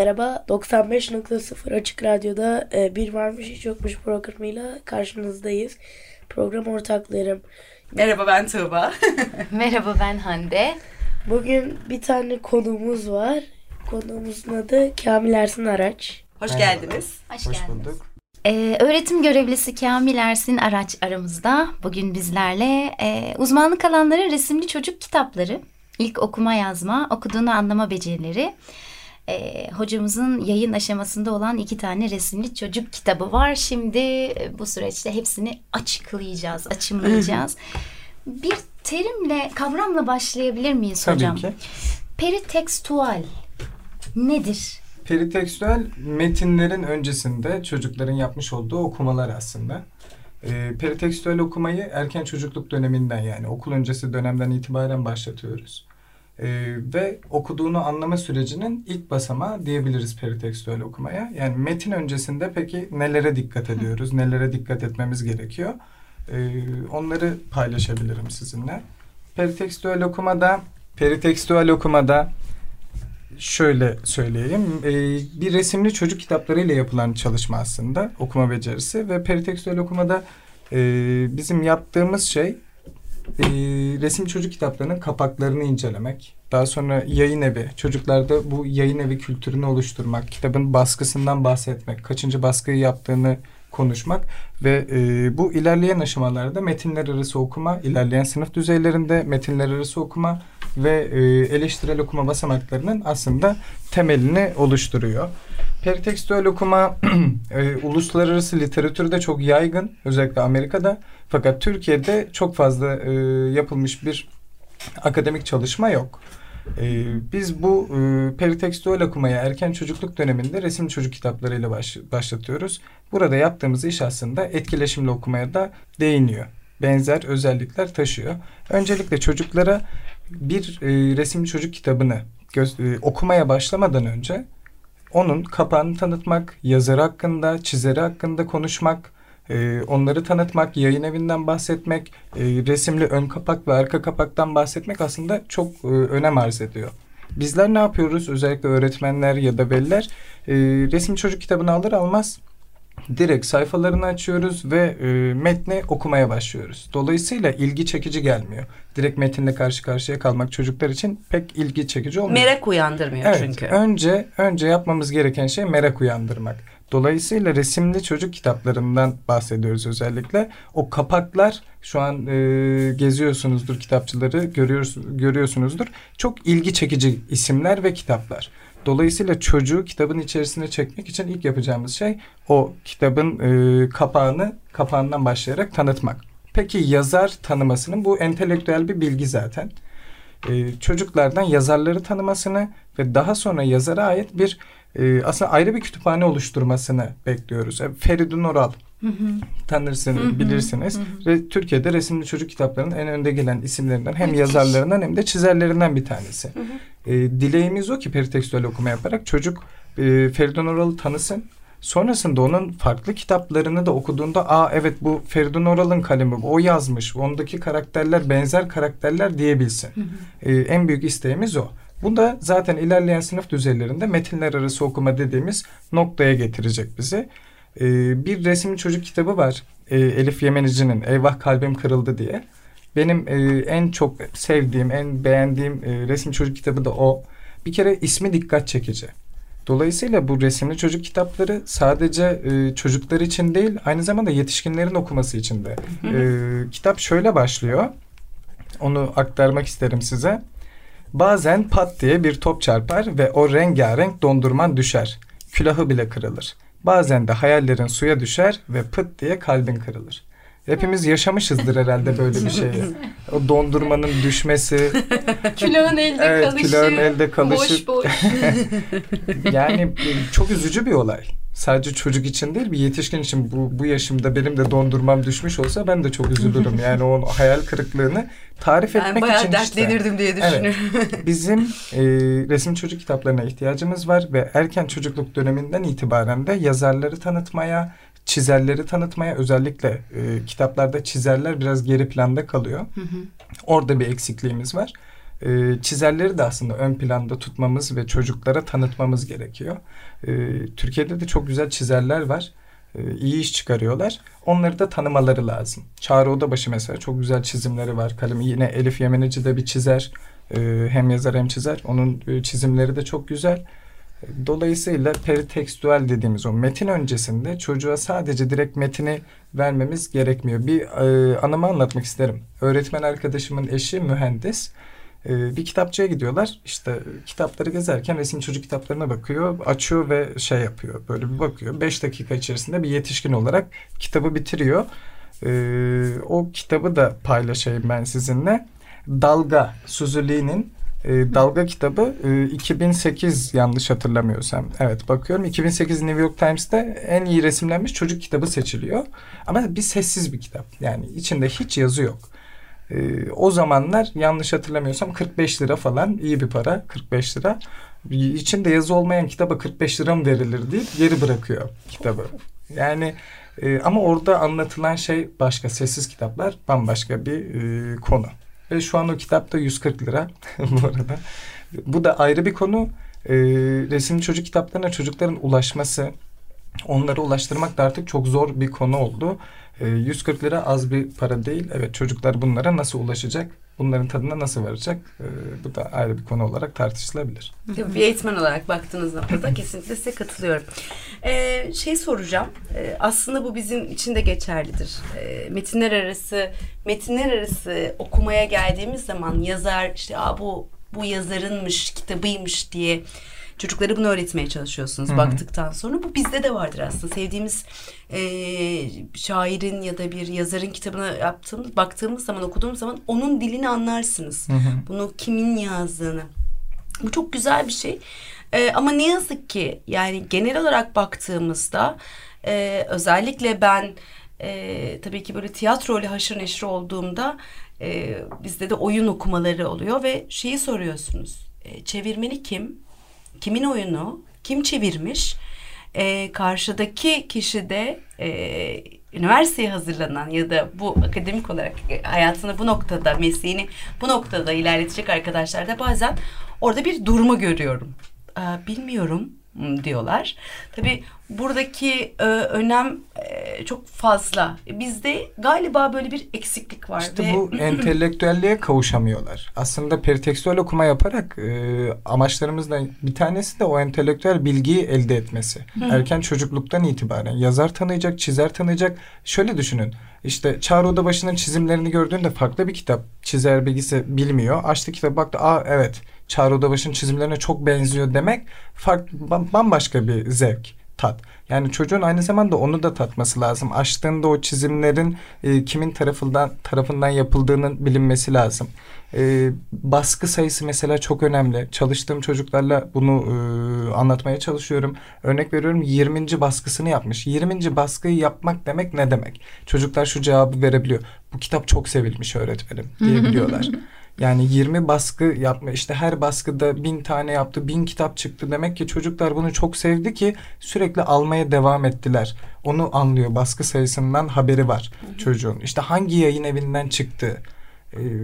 Merhaba, 95.0 Açık Radyo'da e, Bir Varmış Hiç Yokmuş programıyla karşınızdayız. Program ortaklarım. Merhaba ben Tuğba. Merhaba ben Hande. Bugün bir tane konuğumuz var. Konuğumuzun adı Kamil Ersin Araç. Hoş geldiniz. Hoş, Hoş geldiniz. bulduk. Ee, öğretim görevlisi Kamil Ersin Araç aramızda. Bugün bizlerle e, uzmanlık alanları resimli çocuk kitapları, ilk okuma yazma, okuduğunu anlama becerileri. E, hocamızın yayın aşamasında olan iki tane resimli çocuk kitabı var. Şimdi e, bu süreçte hepsini açıklayacağız, açımlayacağız. Bir terimle, kavramla başlayabilir miyiz Tabii hocam? ki. Peritekstual nedir? Peritekstüel metinlerin öncesinde çocukların yapmış olduğu okumalar aslında. E, peritekstüel okumayı erken çocukluk döneminden yani okul öncesi dönemden itibaren başlatıyoruz. E, ve okuduğunu anlama sürecinin ilk basamağı diyebiliriz peritekstüel okumaya. Yani metin öncesinde peki nelere dikkat ediyoruz, nelere dikkat etmemiz gerekiyor? E, onları paylaşabilirim sizinle. Peritekstüel okumada, peritekstüel okumada şöyle söyleyeyim. Ee, bir resimli çocuk kitaplarıyla yapılan çalışma aslında okuma becerisi ve peritekstüel okumada e, bizim yaptığımız şey e, resim çocuk kitaplarının kapaklarını incelemek. Daha sonra yayın evi, çocuklarda bu yayın evi kültürünü oluşturmak, kitabın baskısından bahsetmek, kaçıncı baskıyı yaptığını konuşmak ve e, bu ilerleyen aşamalarda metinler arası okuma, ilerleyen sınıf düzeylerinde metinler arası okuma ve e, eleştirel okuma basamaklarının aslında temelini oluşturuyor. Peritekstüel okuma e, uluslararası literatürde çok yaygın, özellikle Amerika'da. Fakat Türkiye'de çok fazla e, yapılmış bir akademik çalışma yok. Ee, biz bu e, peritekstüel okumaya erken çocukluk döneminde resim çocuk kitaplarıyla baş, başlatıyoruz. Burada yaptığımız iş aslında etkileşimli okumaya da değiniyor. Benzer özellikler taşıyor. Öncelikle çocuklara bir e, resim çocuk kitabını göz, e, okumaya başlamadan önce onun kapağını tanıtmak, yazarı hakkında, çizeri hakkında konuşmak, e, onları tanıtmak, yayın evinden bahsetmek, e, resimli ön kapak ve arka kapaktan bahsetmek aslında çok e, önem arz ediyor. Bizler ne yapıyoruz? Özellikle öğretmenler ya da veliler e, resim çocuk kitabını alır almaz direkt sayfalarını açıyoruz ve e, metni okumaya başlıyoruz. Dolayısıyla ilgi çekici gelmiyor. Direkt metinle karşı karşıya kalmak çocuklar için pek ilgi çekici olmuyor. Merak uyandırmıyor Evet, çünkü. önce önce yapmamız gereken şey merak uyandırmak. Dolayısıyla resimli çocuk kitaplarından bahsediyoruz özellikle. O kapaklar şu an e, geziyorsunuzdur kitapçıları görüyorsunuzdur. Çok ilgi çekici isimler ve kitaplar. Dolayısıyla çocuğu kitabın içerisine çekmek için ilk yapacağımız şey o kitabın e, kapağını kapağından başlayarak tanıtmak. Peki yazar tanımasının bu entelektüel bir bilgi zaten. E, çocuklardan yazarları tanımasını ve daha sonra yazara ait bir e, aslında ayrı bir kütüphane oluşturmasını bekliyoruz. E, Feridun Oral tanırsınız, bilirsiniz. Ve Türkiye'de resimli çocuk kitaplarının en önde gelen isimlerinden hem Müthiş. yazarlarından hem de çizerlerinden bir tanesi. E, dileğimiz o ki peritekstüel okuma yaparak çocuk e, Feridun Oral'ı tanısın. Sonrasında onun farklı kitaplarını da okuduğunda aa evet bu Feridun Oral'ın kalemi o yazmış. Ondaki karakterler benzer karakterler diyebilsin. E, en büyük isteğimiz o. Bu da zaten ilerleyen sınıf düzeylerinde metinler arası okuma dediğimiz noktaya getirecek bizi. E, bir resimli çocuk kitabı var. E, Elif Yemenici'nin Eyvah Kalbim Kırıldı diye. Benim e, en çok sevdiğim, en beğendiğim e, resim çocuk kitabı da o. Bir kere ismi dikkat çekici. Dolayısıyla bu resimli çocuk kitapları sadece e, çocuklar için değil, aynı zamanda yetişkinlerin okuması için de. E, kitap şöyle başlıyor. Onu aktarmak isterim size. Bazen pat diye bir top çarpar ve o rengarenk dondurman düşer. Külahı bile kırılır. Bazen de hayallerin suya düşer ve pıt diye kalbin kırılır. Hepimiz yaşamışızdır herhalde böyle bir şeyi. O dondurmanın düşmesi, Külahın elde evet, kalışı. külahın elde kalışı. Boş boş. Yani e, çok üzücü bir olay. Sadece çocuk için değil bir yetişkin için bu, bu yaşımda benim de dondurmam düşmüş olsa ben de çok üzülürüm. Yani o hayal kırıklığını tarif Ben etmek bayağı için işte. dertlenirdim diye düşünüyorum. Bizim e, resim çocuk kitaplarına ihtiyacımız var ve erken çocukluk döneminden itibaren de yazarları tanıtmaya, çizerleri tanıtmaya özellikle e, kitaplarda çizerler biraz geri planda kalıyor. Orada bir eksikliğimiz var. E, çizerleri de aslında ön planda tutmamız ve çocuklara tanıtmamız gerekiyor. E, Türkiye'de de çok güzel çizerler var. E, iyi iş çıkarıyorlar. Onları da tanımaları lazım. Çağrı Odabaşı mesela çok güzel çizimleri var. Kalemi yine Elif Yemenici de bir çizer. E, hem yazar hem çizer. Onun e, çizimleri de çok güzel. Dolayısıyla peritekstüel dediğimiz o metin öncesinde çocuğa sadece direkt metini vermemiz gerekmiyor. Bir e, anımı anlatmak isterim. Öğretmen arkadaşımın eşi mühendis. E, bir kitapçıya gidiyorlar. İşte kitapları gezerken resim çocuk kitaplarına bakıyor. Açıyor ve şey yapıyor. Böyle bir bakıyor. Beş dakika içerisinde bir yetişkin olarak kitabı bitiriyor. E, o kitabı da paylaşayım ben sizinle. Dalga, Suzuli'nin e, Dalga kitabı e, 2008 yanlış hatırlamıyorsam. Evet bakıyorum 2008 New York Times'te en iyi resimlenmiş çocuk kitabı seçiliyor. Ama bir sessiz bir kitap. Yani içinde hiç yazı yok. E, o zamanlar yanlış hatırlamıyorsam 45 lira falan iyi bir para 45 lira. İçinde yazı olmayan kitaba 45 lira mı verilir deyip geri bırakıyor kitabı. Yani e, ama orada anlatılan şey başka sessiz kitaplar bambaşka bir e, konu. Ve şu an o kitap da 140 lira bu arada. Bu da ayrı bir konu. E, resimli çocuk kitaplarına çocukların ulaşması, onları ulaştırmak da artık çok zor bir konu oldu. E, 140 lira az bir para değil. Evet çocuklar bunlara nasıl ulaşacak? Bunların tadına nasıl varacak? E, bu da ayrı bir konu olarak tartışılabilir. Bir eğitmen olarak baktığınız noktada kesinlikle size katılıyorum. Ee, şey soracağım. Ee, aslında bu bizim için de geçerlidir. Ee, metinler arası metinler arası okumaya geldiğimiz zaman yazar işte Aa, bu bu yazarınmış, kitabıymış diye çocuklara bunu öğretmeye çalışıyorsunuz Hı hı. baktıktan sonra. Bu bizde de vardır aslında. Sevdiğimiz e, şairin ya da bir yazarın kitabına yaptığımız, baktığımız zaman, okuduğumuz zaman onun dilini anlarsınız. Hı hı. Bunu kimin yazdığını. Bu çok güzel bir şey. Ee, ama ne yazık ki yani genel olarak baktığımızda e, özellikle ben e, tabii ki böyle tiyatro ile haşır neşir olduğumda e, bizde de oyun okumaları oluyor ve şeyi soruyorsunuz. E, çevirmeni kim? Kimin oyunu? Kim çevirmiş? E, karşıdaki kişi de e, üniversiteye hazırlanan ya da bu akademik olarak e, hayatını bu noktada, mesleğini bu noktada ilerletecek arkadaşlar da bazen orada bir durma görüyorum. Aa, bilmiyorum diyorlar. Tabii buradaki e, önem e, çok fazla. Bizde galiba böyle bir eksiklik var. İşte ve bu entelektüelliğe kavuşamıyorlar. Aslında peritekstüel okuma yaparak e, amaçlarımızdan bir tanesi de o entelektüel bilgiyi elde etmesi. Erken çocukluktan itibaren yazar tanıyacak, çizer tanıyacak. Şöyle düşünün. İşte Çağrı Odabaşı'nın çizimlerini gördüğünde farklı bir kitap. Çizer bilgisi bilmiyor. Açtı kitap baktı. Aa evet Çağrı Odabaşı'nın çizimlerine çok benziyor demek farklı, bam- bambaşka bir zevk tat. Yani çocuğun aynı zamanda onu da tatması lazım. Açtığında o çizimlerin e, kimin tarafından tarafından yapıldığının bilinmesi lazım. E, baskı sayısı mesela çok önemli. Çalıştığım çocuklarla bunu e, anlatmaya çalışıyorum. Örnek veriyorum 20. baskısını yapmış. 20. baskıyı yapmak demek ne demek? Çocuklar şu cevabı verebiliyor. Bu kitap çok sevilmiş öğretmenim diyebiliyorlar. Yani 20 baskı yapma işte her baskıda bin tane yaptı bin kitap çıktı demek ki çocuklar bunu çok sevdi ki sürekli almaya devam ettiler. Onu anlıyor baskı sayısından haberi var çocuğun. İşte hangi yayın evinden çıktı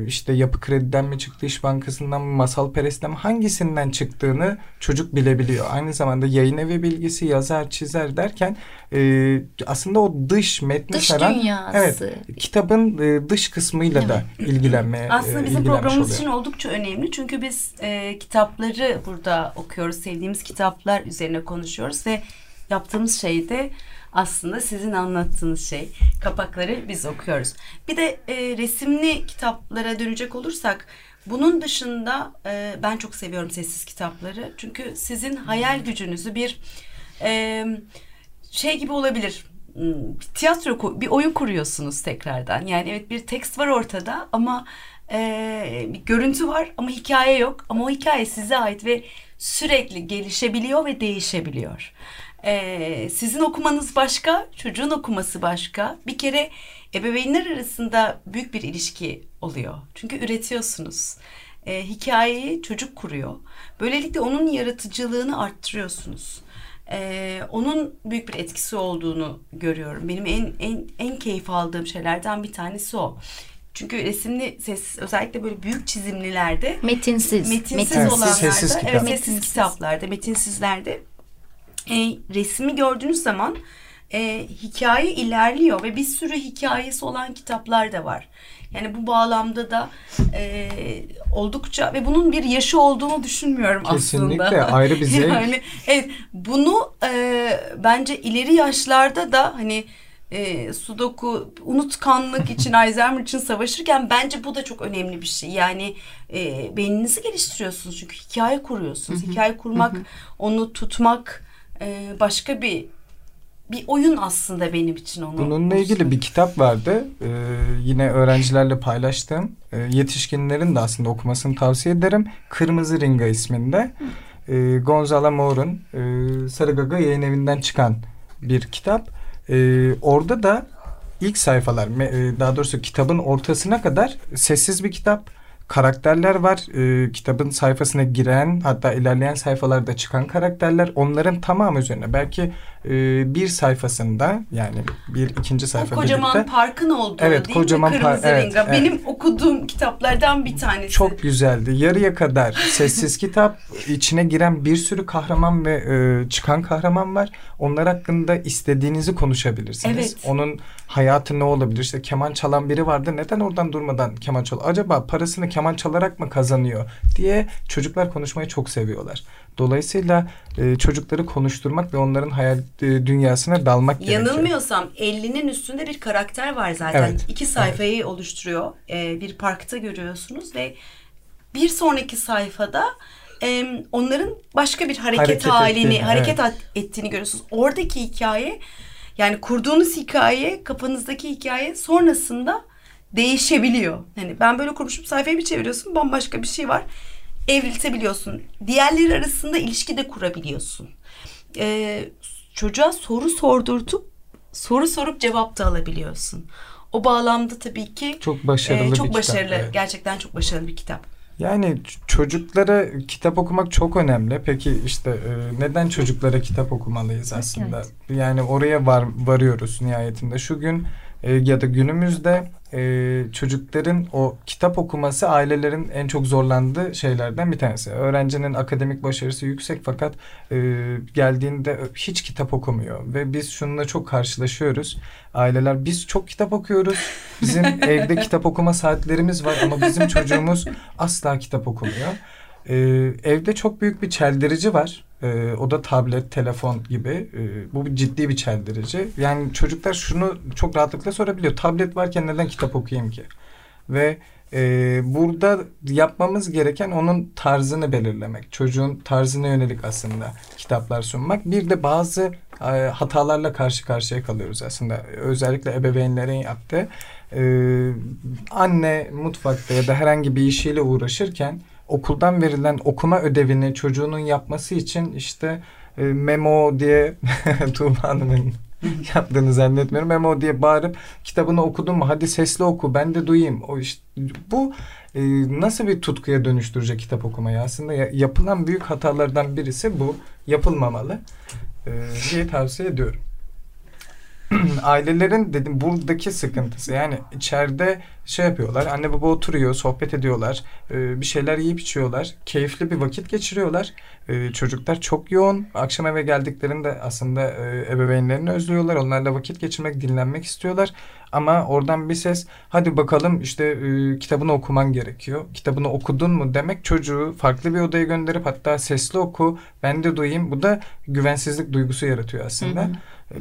işte yapı krediden mi çıktı iş bankasından mı masal perest'ten mi hangisinden çıktığını çocuk bilebiliyor. Aynı zamanda yayın evi bilgisi yazar çizer derken e, aslında o dış metni Dış saran dünyası. evet kitabın e, dış kısmıyla da ilgilenmeye Aslında e, bizim ilgilenmiş programımız oluyor. için oldukça önemli. Çünkü biz e, kitapları burada okuyoruz. Sevdiğimiz kitaplar üzerine konuşuyoruz ve yaptığımız şey de aslında sizin anlattığınız şey. Kapakları biz okuyoruz. Bir de e, resimli kitaplara dönecek olursak bunun dışında e, ben çok seviyorum sessiz kitapları. Çünkü sizin hayal gücünüzü bir e, şey gibi olabilir. bir tiyatro bir oyun kuruyorsunuz tekrardan. Yani evet bir tekst var ortada ama e, bir görüntü var ama hikaye yok. Ama o hikaye size ait ve sürekli gelişebiliyor ve değişebiliyor. E, sizin okumanız başka, çocuğun okuması başka. Bir kere ebeveynler arasında büyük bir ilişki oluyor. Çünkü üretiyorsunuz. E, hikayeyi çocuk kuruyor. Böylelikle onun yaratıcılığını arttırıyorsunuz. Ee, onun büyük bir etkisi olduğunu görüyorum. Benim en en en keyif aldığım şeylerden bir tanesi o. Çünkü resimli ses özellikle böyle büyük çizimlilerde metinsiz metinsiz Evet, olanlarda sessiz kitap. evet sessiz Metinsiz. kitaplarda metinsizlerde e, resmi gördüğünüz zaman e, hikaye ilerliyor ve bir sürü hikayesi olan kitaplar da var. Yani bu bağlamda da e, oldukça ve bunun bir yaşı olduğunu düşünmüyorum Kesinlikle aslında. ayrı bir zevk. Yani evet bunu e, bence ileri yaşlarda da hani e, sudoku unutkanlık için Alzheimer için savaşırken bence bu da çok önemli bir şey. Yani e, beyninizi geliştiriyorsunuz çünkü hikaye kuruyorsunuz. Hikaye kurmak, onu tutmak e, başka bir bir oyun aslında benim için onu. Bununla ilgili bir kitap vardı. Ee, yine öğrencilerle paylaştığım. Ee, yetişkinlerin de aslında okumasını tavsiye ederim. Kırmızı Ringa isminde. Ee, Gonzalo Moore'un e, Sarıgaga yayın evinden çıkan bir kitap. Ee, orada da ilk sayfalar, e, daha doğrusu kitabın ortasına kadar sessiz bir kitap. Karakterler var. Ee, kitabın sayfasına giren hatta ilerleyen sayfalarda çıkan karakterler onların tamamı üzerine belki e, bir sayfasında yani bir ikinci o sayfa kocaman birlikte parkın olduğu Evet, değil kocaman mi? par- Kırmızı evet, Ringa. evet. Benim okuduğum kitaplardan bir tanesi. Çok güzeldi. Yarıya kadar sessiz kitap. içine giren bir sürü kahraman ve e, çıkan kahraman var. Onlar hakkında istediğinizi konuşabilirsiniz. Evet. Onun hayatı ne olabilir? İşte keman çalan biri vardı. Neden oradan durmadan keman çalıyor? Acaba parasını keman çalarak mı kazanıyor? diye çocuklar konuşmayı çok seviyorlar. Dolayısıyla e, çocukları konuşturmak ve onların hayal e, dünyasına dalmak gerekiyor. Yanılmıyorsam 50'nin üstünde bir karakter var zaten. Evet, İki sayfayı oluşturuyor. Ee, bir parkta görüyorsunuz ve bir sonraki sayfada e, onların başka bir hareket, Hareket halini, ettiğini, hareket evet. ettiğini görüyorsunuz. Oradaki hikaye yani kurduğunuz hikaye, kafanızdaki hikaye sonrasında değişebiliyor. Hani ben böyle kurmuşum sayfayı bir çeviriyorsun bambaşka bir şey var. Evriltebiliyorsun. Diğerleri arasında ilişki de kurabiliyorsun. Ee, çocuğa soru sordurtup soru sorup cevap da alabiliyorsun. O bağlamda tabii ki Çok başarılı e, bir çok kitap, başarılı. evet. Gerçekten çok başarılı bir kitap. Yani çocuklara kitap okumak çok önemli. Peki işte e, neden çocuklara kitap okumalıyız aslında? Yani oraya var varıyoruz nihayetinde. Şu gün e, ya da günümüzde e, çocukların o kitap okuması ailelerin en çok zorlandığı şeylerden bir tanesi. Öğrencinin akademik başarısı yüksek fakat e, geldiğinde hiç kitap okumuyor ve biz şununla çok karşılaşıyoruz. Aileler biz çok kitap okuyoruz. Bizim evde kitap okuma saatlerimiz var ama bizim çocuğumuz asla kitap okumuyor. Ee, evde çok büyük bir çeldirici var. Ee, o da tablet, telefon gibi. Ee, bu ciddi bir çeldirici. Yani çocuklar şunu çok rahatlıkla sorabiliyor. Tablet varken neden kitap okuyayım ki? Ve e, burada yapmamız gereken onun tarzını belirlemek. Çocuğun tarzına yönelik aslında kitaplar sunmak. Bir de bazı e, hatalarla karşı karşıya kalıyoruz aslında. Özellikle ebeveynlerin yaptığı. Ee, anne mutfakta ya da herhangi bir işiyle uğraşırken okuldan verilen okuma ödevini çocuğunun yapması için işte e, memo diye Tuğba Hanım'ın yaptığını zannetmiyorum. Memo diye bağırıp kitabını okudun mu? Hadi sesli oku ben de duyayım. O işte, bu e, nasıl bir tutkuya dönüştürecek kitap okumayı? Aslında ya- yapılan büyük hatalardan birisi bu. Yapılmamalı e, diye tavsiye ediyorum. Ailelerin dedim buradaki sıkıntısı yani içeride şey yapıyorlar anne baba oturuyor sohbet ediyorlar e, bir şeyler yiyip içiyorlar keyifli bir vakit geçiriyorlar E, çocuklar çok yoğun akşam eve geldiklerinde aslında e, ebeveynlerini özlüyorlar onlarla vakit geçirmek dinlenmek istiyorlar ama oradan bir ses hadi bakalım işte e, kitabını okuman gerekiyor kitabını okudun mu demek çocuğu farklı bir odaya gönderip hatta sesli oku ben de duyayım bu da güvensizlik duygusu yaratıyor aslında. Hı hı.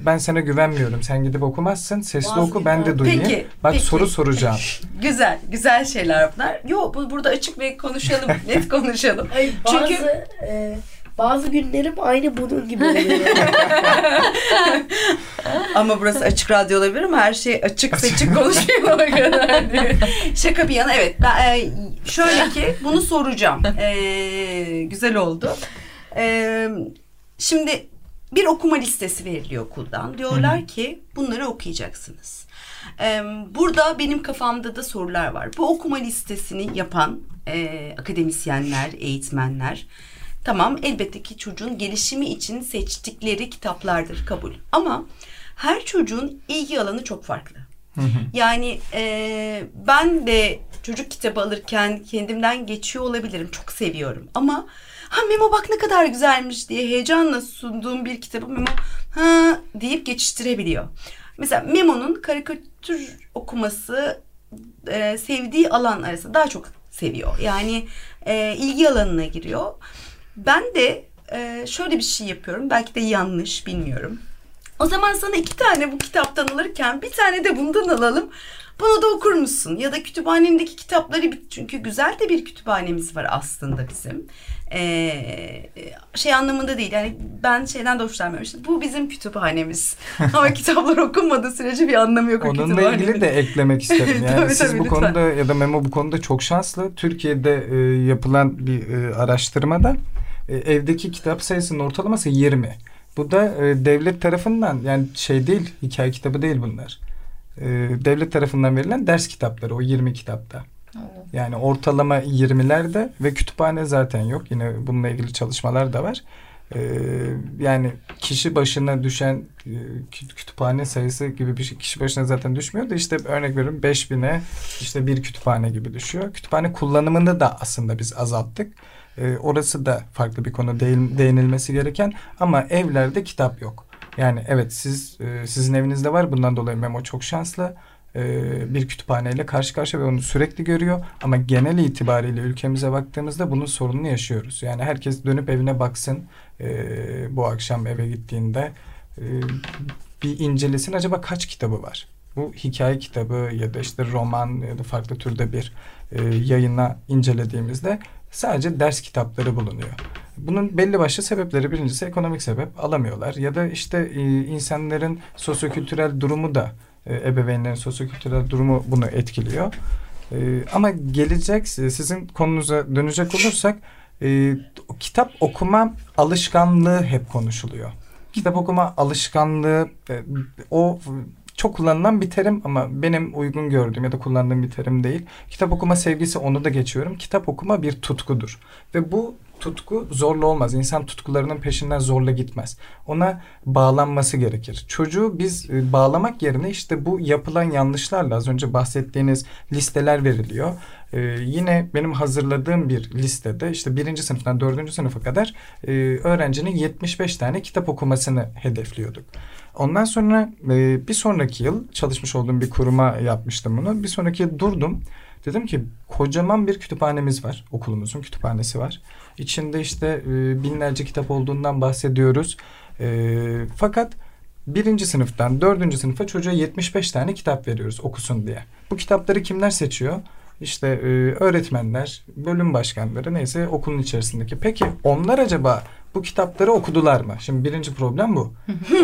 Ben sana güvenmiyorum. Sen gidip okumazsın. Sesli Vazgeç- oku ben de duyayım. Peki, Bak peki. soru soracağım. Güzel, güzel şeyler bunlar. Yok bu burada açık ve konuşalım, net konuşalım. Hayır, bazı Çünkü- e, Bazı günlerim aynı bunun gibi oluyor. Ama burası açık radyo olabilir ama her şey açık seçik konuşuyor o kadar diye. Şaka bir yana evet. Ben, e, şöyle ki bunu soracağım. E, güzel oldu. E, şimdi bir okuma listesi veriliyor okuldan. Diyorlar ki bunları okuyacaksınız. E, burada benim kafamda da sorular var. Bu okuma listesini yapan e, akademisyenler, eğitmenler tamam elbette ki çocuğun gelişimi için seçtikleri kitaplardır kabul. Ama her çocuğun ilgi alanı çok farklı. Yani e, ben de çocuk kitabı alırken kendimden geçiyor olabilirim. Çok seviyorum. Ama ha Memo bak ne kadar güzelmiş diye heyecanla sunduğum bir kitabı Memo ha deyip geçiştirebiliyor. Mesela Memo'nun karikatür okuması e, sevdiği alan arasında daha çok seviyor. Yani e, ilgi alanına giriyor. Ben de e, şöyle bir şey yapıyorum. Belki de yanlış bilmiyorum. O zaman sana iki tane bu kitaptan alırken bir tane de bundan alalım. Bunu da okur musun? Ya da kütüphanendeki kitapları çünkü güzel de bir kütüphanemiz var aslında bizim. Ee, şey anlamında değil. Yani ben şeyden de hoşlanmıyorum. İşte bu bizim kütüphanemiz. Ama kitaplar okunmadığı sürece bir anlamı yok Onunla ilgili de eklemek isterim. Yani Tabii, siz tabii, bu lütfen. konuda ya da Memo bu konuda çok şanslı. Türkiye'de e, yapılan bir e, araştırmada e, evdeki kitap sayısının ortalaması 20. Bu da e, devlet tarafından yani şey değil, hikaye kitabı değil bunlar. E, devlet tarafından verilen ders kitapları o 20 kitapta. Yani ortalama 20'lerde ve kütüphane zaten yok. Yine bununla ilgili çalışmalar da var. Ee, yani kişi başına düşen e, kü- kütüphane sayısı gibi bir şey kişi başına zaten düşmüyor da işte örnek veriyorum 5000'e işte bir kütüphane gibi düşüyor. Kütüphane kullanımını da aslında biz azalttık. Ee, orası da farklı bir konu değil, değinilmesi gereken ama evlerde kitap yok. Yani evet siz e, sizin evinizde var bundan dolayı Memo çok şanslı bir kütüphaneyle karşı karşıya ve onu sürekli görüyor. Ama genel itibariyle ülkemize baktığımızda bunun sorununu yaşıyoruz. Yani herkes dönüp evine baksın e, bu akşam eve gittiğinde e, bir incelesin acaba kaç kitabı var? Bu hikaye kitabı ya da işte roman ya da farklı türde bir e, yayına incelediğimizde sadece ders kitapları bulunuyor. Bunun belli başlı sebepleri birincisi ekonomik sebep alamıyorlar ya da işte e, insanların sosyokültürel durumu da e, ebeveynlerin sosyokültürel durumu bunu etkiliyor. E, ama gelecek sizin konunuza dönecek olursak e, kitap okuma alışkanlığı hep konuşuluyor. Kitap okuma alışkanlığı e, o çok kullanılan bir terim ama benim uygun gördüğüm ya da kullandığım bir terim değil. Kitap okuma sevgisi onu da geçiyorum. Kitap okuma bir tutkudur. Ve bu tutku zorla olmaz. İnsan tutkularının peşinden zorla gitmez. Ona bağlanması gerekir. Çocuğu biz e, bağlamak yerine işte bu yapılan yanlışlarla az önce bahsettiğiniz listeler veriliyor. Ee, yine benim hazırladığım bir listede işte birinci sınıftan dördüncü sınıfa kadar e, öğrencinin 75 tane kitap okumasını hedefliyorduk. Ondan sonra e, bir sonraki yıl çalışmış olduğum bir kuruma yapmıştım bunu. Bir sonraki yıl durdum. Dedim ki kocaman bir kütüphanemiz var. Okulumuzun kütüphanesi var. İçinde işte e, binlerce kitap olduğundan bahsediyoruz. E, fakat birinci sınıftan dördüncü sınıfa çocuğa 75 tane kitap veriyoruz okusun diye. Bu kitapları kimler seçiyor? İşte e, öğretmenler, bölüm başkanları neyse okulun içerisindeki. Peki onlar acaba bu kitapları okudular mı? Şimdi birinci problem bu.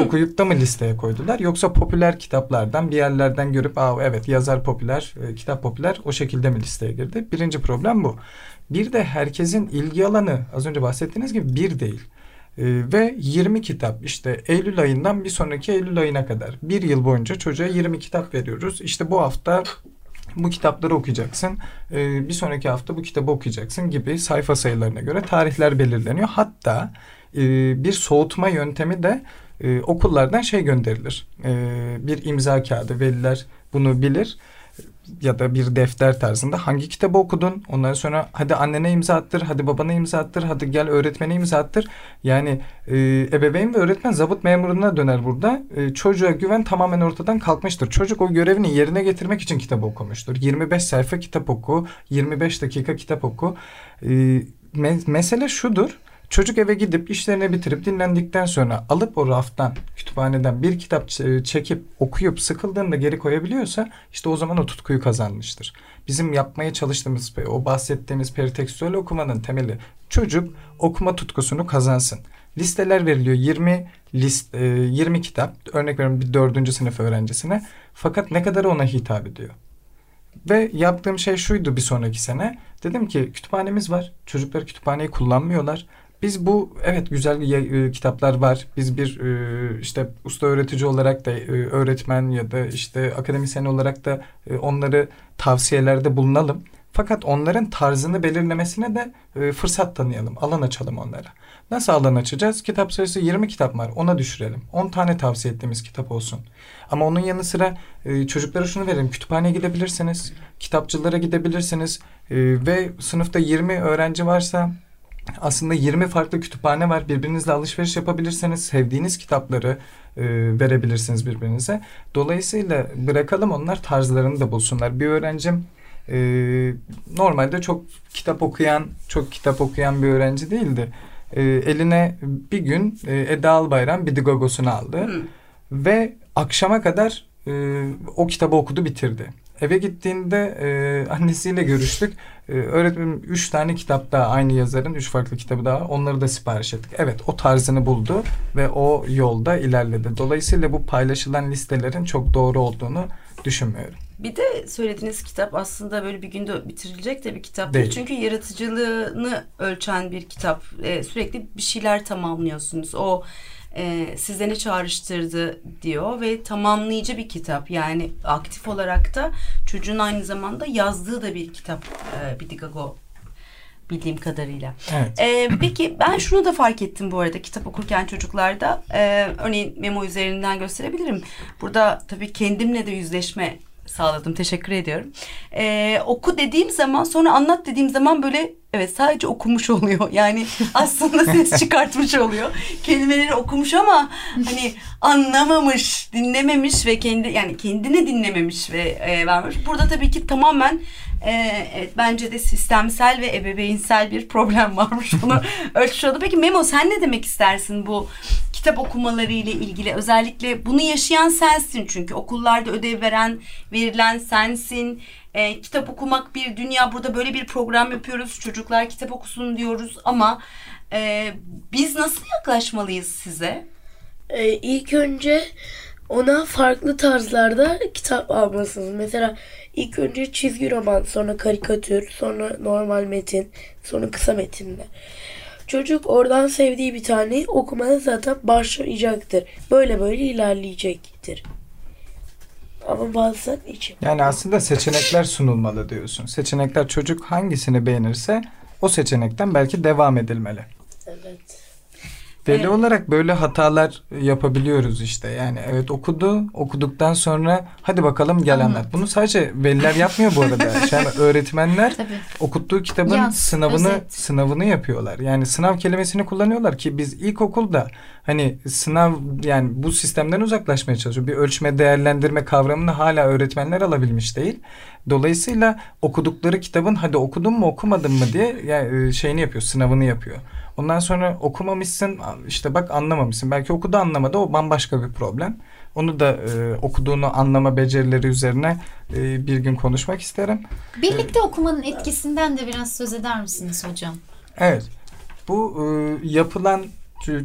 Okuyup da mı listeye koydular? Yoksa popüler kitaplardan bir yerlerden görüp Aa, evet yazar popüler, e, kitap popüler o şekilde mi listeye girdi? Birinci problem bu. Bir de herkesin ilgi alanı az önce bahsettiğiniz gibi bir değil. Ee, ve 20 kitap işte Eylül ayından bir sonraki Eylül ayına kadar bir yıl boyunca çocuğa 20 kitap veriyoruz. İşte bu hafta bu kitapları okuyacaksın. Ee, bir sonraki hafta bu kitabı okuyacaksın gibi sayfa sayılarına göre tarihler belirleniyor. Hatta e, bir soğutma yöntemi de e, okullardan şey gönderilir. E, bir imza kağıdı veliler bunu bilir ya da bir defter tarzında hangi kitabı okudun? Ondan sonra hadi annene imza attır hadi babana imza attır hadi gel öğretmene imza attır. Yani e, ebeveyn ve öğretmen zabıt memuruna döner burada. E, çocuğa güven tamamen ortadan kalkmıştır. Çocuk o görevini yerine getirmek için kitabı okumuştur. 25 sayfa kitap oku 25 dakika kitap oku. E, me- mesele şudur Çocuk eve gidip işlerini bitirip dinlendikten sonra alıp o raftan, kütüphaneden bir kitap ç- çekip okuyup sıkıldığında geri koyabiliyorsa işte o zaman o tutkuyu kazanmıştır. Bizim yapmaya çalıştığımız o bahsettiğimiz peritekstüel okumanın temeli Çocuk okuma tutkusunu kazansın. Listeler veriliyor 20 list e, 20 kitap örnek veriyorum bir dördüncü sınıf öğrencisine fakat ne kadar ona hitap ediyor. Ve yaptığım şey şuydu bir sonraki sene. Dedim ki kütüphanemiz var. Çocuklar kütüphaneyi kullanmıyorlar. Biz bu evet güzel e, kitaplar var. Biz bir e, işte usta öğretici olarak da e, öğretmen ya da işte akademisyen olarak da e, onları tavsiyelerde bulunalım. Fakat onların tarzını belirlemesine de e, fırsat tanıyalım. Alan açalım onlara. Nasıl alan açacağız? Kitap sayısı 20 kitap var. Ona düşürelim. 10 tane tavsiye ettiğimiz kitap olsun. Ama onun yanı sıra e, çocuklara şunu verelim. Kütüphaneye gidebilirsiniz. Kitapçılara gidebilirsiniz. E, ve sınıfta 20 öğrenci varsa aslında 20 farklı kütüphane var. Birbirinizle alışveriş yapabilirsiniz. Sevdiğiniz kitapları e, verebilirsiniz birbirinize. Dolayısıyla bırakalım onlar tarzlarını da bulsunlar. Bir öğrencim e, normalde çok kitap okuyan, çok kitap okuyan bir öğrenci değildi. E, eline bir gün e, Eda Albayram Bidigogos'unu aldı. Hı. Ve akşama kadar e, o kitabı okudu bitirdi. Eve gittiğinde e, annesiyle görüştük. E, öğretmenim üç tane kitap daha aynı yazarın üç farklı kitabı daha onları da sipariş ettik. Evet o tarzını buldu ve o yolda ilerledi. Dolayısıyla bu paylaşılan listelerin çok doğru olduğunu düşünmüyorum. Bir de söylediğiniz kitap aslında böyle bir günde bitirilecek de bir kitap Değil. değil. Çünkü yaratıcılığını ölçen bir kitap. Ee, sürekli bir şeyler tamamlıyorsunuz. O e, size ne çağrıştırdı diyor ve tamamlayıcı bir kitap. Yani aktif olarak da çocuğun aynı zamanda yazdığı da bir kitap. E, Bidigago bildiğim kadarıyla. Evet. Ee, peki ben şunu da fark ettim bu arada kitap okurken çocuklarda. Ee, örneğin memo üzerinden gösterebilirim. Burada tabii kendimle de yüzleşme sağladım. Teşekkür ediyorum. Ee, oku dediğim zaman sonra anlat dediğim zaman böyle evet sadece okumuş oluyor. Yani aslında ses çıkartmış oluyor. Kelimeleri okumuş ama hani anlamamış, dinlememiş ve kendi yani kendini dinlememiş ve e, vermiş. Burada tabii ki tamamen e, evet, bence de sistemsel ve ebeveynsel bir problem varmış. Bunu ölçmüş oldu. Peki Memo sen ne demek istersin bu kitap okumaları ile ilgili? Özellikle bunu yaşayan sensin çünkü okullarda ödev veren, verilen sensin. E, kitap okumak bir dünya. Burada böyle bir program yapıyoruz. Çocuklar kitap okusun diyoruz ama e, biz nasıl yaklaşmalıyız size? Ee, ilk önce ona farklı tarzlarda kitap almalısınız. Mesela ilk önce çizgi roman, sonra karikatür, sonra normal metin, sonra kısa metinler. Çocuk oradan sevdiği bir tane okumaya zaten başlayacaktır. Böyle böyle ilerleyecektir. Ama bazen için. Yani aslında seçenekler sunulmalı diyorsun. Seçenekler çocuk hangisini beğenirse o seçenekten belki devam edilmeli. Evet. Veli Evet. olarak böyle hatalar yapabiliyoruz işte. Yani evet okudu, okuduktan sonra hadi bakalım gel anlat. Bunu sadece veliler yapmıyor bu arada. Yani öğretmenler Tabii. okuttuğu kitabın Yaz, sınavını özet. sınavını yapıyorlar. Yani sınav kelimesini kullanıyorlar ki biz ilkokulda hani sınav yani bu sistemden uzaklaşmaya çalışıyor. Bir ölçme değerlendirme kavramını hala öğretmenler alabilmiş değil. Dolayısıyla okudukları kitabın hadi okudun mu okumadın mı diye yani e, şeyini yapıyor, sınavını yapıyor. Ondan sonra okumamışsın işte bak anlamamışsın. Belki okudu anlamadı o bambaşka bir problem. Onu da e, okuduğunu anlama becerileri üzerine e, bir gün konuşmak isterim. Birlikte okumanın etkisinden de biraz söz eder misiniz hocam? Evet. Bu e, yapılan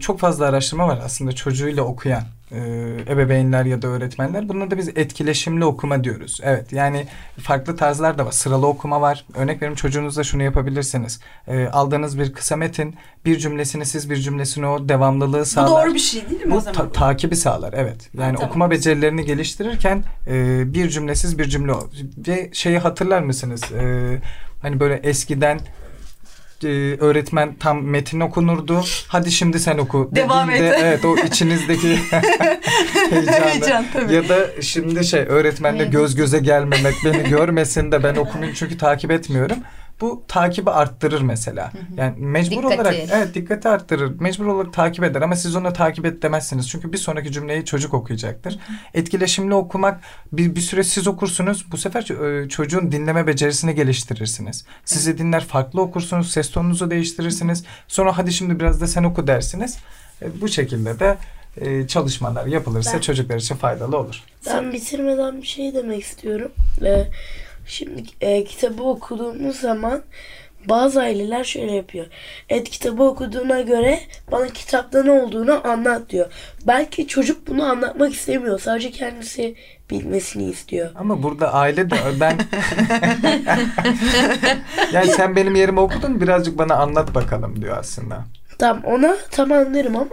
çok fazla araştırma var aslında çocuğuyla okuyan e, ebeveynler ya da öğretmenler. Buna da biz etkileşimli okuma diyoruz. Evet yani farklı tarzlar da var. Sıralı okuma var. Örnek veriyorum çocuğunuzla şunu yapabilirsiniz. E, aldığınız bir kısa metin bir cümlesini siz bir cümlesini o devamlılığı Bu sağlar. doğru bir şey değil mi o Bu zaman? ta- takibi sağlar evet. Yani tamam. okuma becerilerini geliştirirken e, bir cümlesiz bir cümle o. ve şeyi hatırlar mısınız? E, hani böyle eskiden e, öğretmen tam metin okunurdu. Hadi şimdi sen oku. Devam et. Evet o içinizdeki heyecanı. Heyecan, tabii. Ya da şimdi şey öğretmenle göz göze gelmemek beni görmesin de ben okumayayım çünkü takip etmiyorum. Bu takibi arttırır mesela. Yani mecbur Dikkati. olarak evet dikkati arttırır. Mecbur olarak takip eder ama siz ona takip et demezsiniz. Çünkü bir sonraki cümleyi çocuk okuyacaktır. Etkileşimli okumak bir, bir süre siz okursunuz. Bu sefer e, çocuğun dinleme becerisini geliştirirsiniz. Sizi dinler farklı okursunuz. Ses tonunuzu değiştirirsiniz. Sonra hadi şimdi biraz da sen oku dersiniz. E, bu şekilde de e, çalışmalar yapılırsa Ben- çocuklar için faydalı olur. Ben bitirmeden bir şey demek istiyorum. Ee, şimdi e, kitabı okuduğumuz zaman bazı aileler şöyle yapıyor. Evet kitabı okuduğuna göre bana kitapta ne olduğunu anlat diyor. Belki çocuk bunu anlatmak istemiyor. Sadece kendisi bilmesini istiyor. Ama burada aile de ben yani sen benim yerime okudun birazcık bana anlat bakalım diyor aslında. Tamam ona tamam derim ama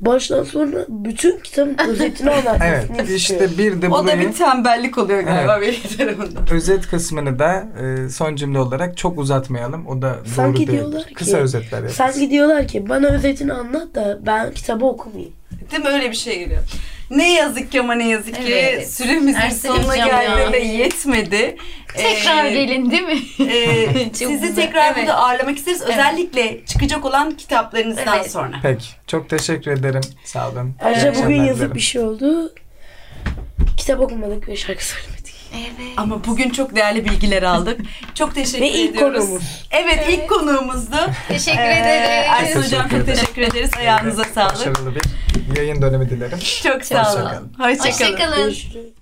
baştan sona bütün kitabın özetini anlatmasını Evet işte bir de O da bir tembellik oluyor galiba benim tarafından. özet kısmını da e, son cümle olarak çok uzatmayalım. O da Sanki doğru diyorlar değildir. ki- Kısa özetler yaparız. Sanki diyorlar ki bana özetini anlat da ben kitabı okumayayım. Değil mi? Öyle bir şey geliyor. Ne yazık ki ama ne yazık ki Evet. süremizin Ersin sonuna geldi ve yetmedi. Tekrar Ee, gelin değil mi? e, sizi güzel. tekrar Evet. burada ağırlamak isteriz. Özellikle çıkacak olan kitaplarınızdan Evet. sonra. Peki. Çok teşekkür ederim. Sağ olun. Ayrıca bugün dilerim. bir şey oldu. Kitap okumadık ve şarkı söylemedik. Evet. Ama bugün çok değerli bilgiler aldık. Çok teşekkür Ve ilk ediyoruz. konuğumuz. Evet, ilk konuğumuzdu. Teşekkür Ee, ederiz. Ersin Hocam çok Teşekkür ederiz. Ayağınıza sağlık. Başarılı bir yayın dönemi dilerim. Çok sağ olun. Hoşçakalın. Hoşçakalın. Hoşçakalın. Görüşürüz.